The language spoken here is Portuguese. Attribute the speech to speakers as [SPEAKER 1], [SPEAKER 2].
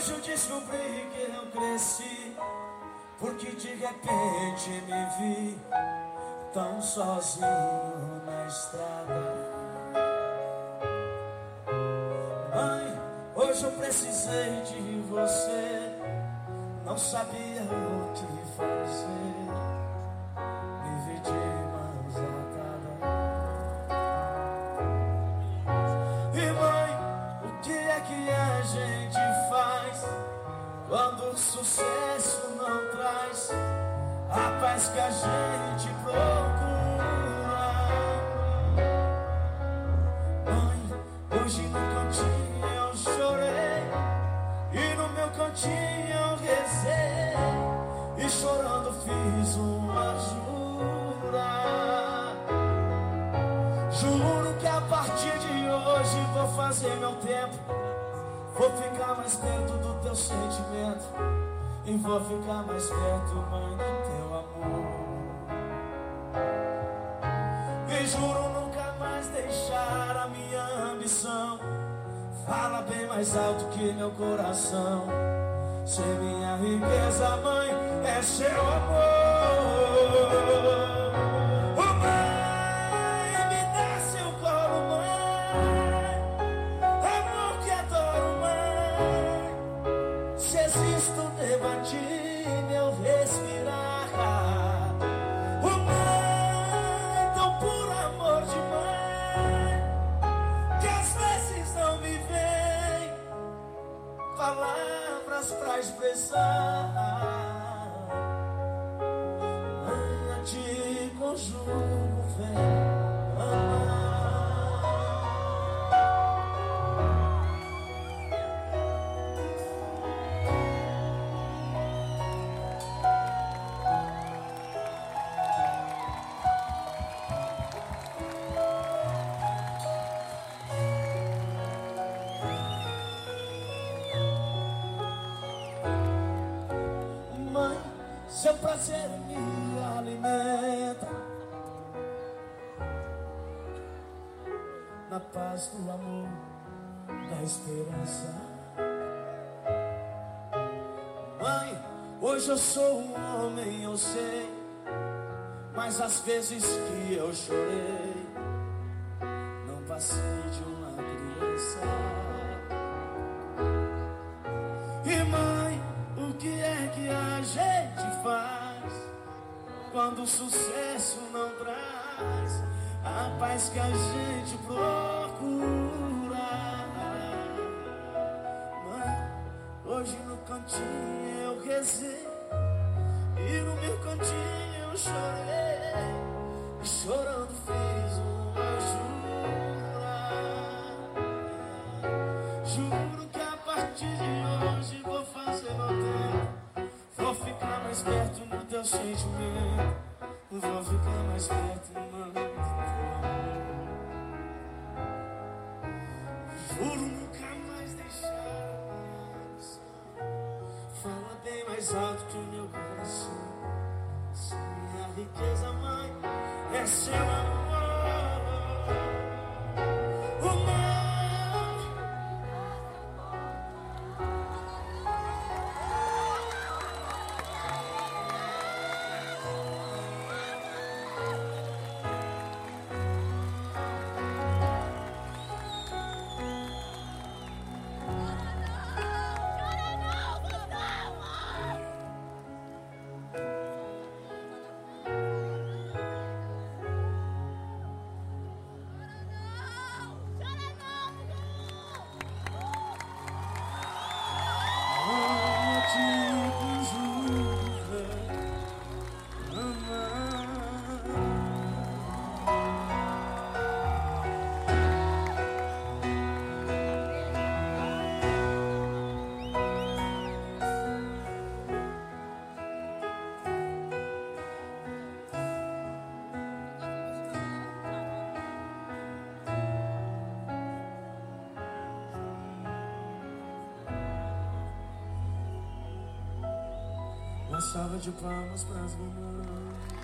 [SPEAKER 1] descobri que eu cresci, porque de repente me vi tão sozinho na estrada. Mãe, hoje eu precisei de você, não sabia o a gente procura? Mãe, hoje no cantinho eu chorei e no meu cantinho eu rezei e chorando fiz uma jura. Juro que a partir de hoje vou fazer meu tempo. Vou ficar mais perto do teu sentimento. E vou ficar mais perto, mãe. E juro nunca mais deixar a minha ambição. Fala bem mais alto que meu coração. Se minha riqueza, mãe, é seu amor. Palavras pra expressar. Mãe, a ti seu prazer me alimenta na paz do amor, da esperança. Mãe, hoje eu sou um homem, eu sei, mas às vezes que eu chorei, não passei de uma criança. E mãe, o que é que a gente quando o sucesso não traz a paz que a gente procura? Mãe, hoje no cantinho eu rezei e no meu cantinho eu chorei e chorando fiz uma jura. Juro mais alto que o meu coração. Se minha riqueza, mãe, é seu amor. Salva de palmas para as mamães.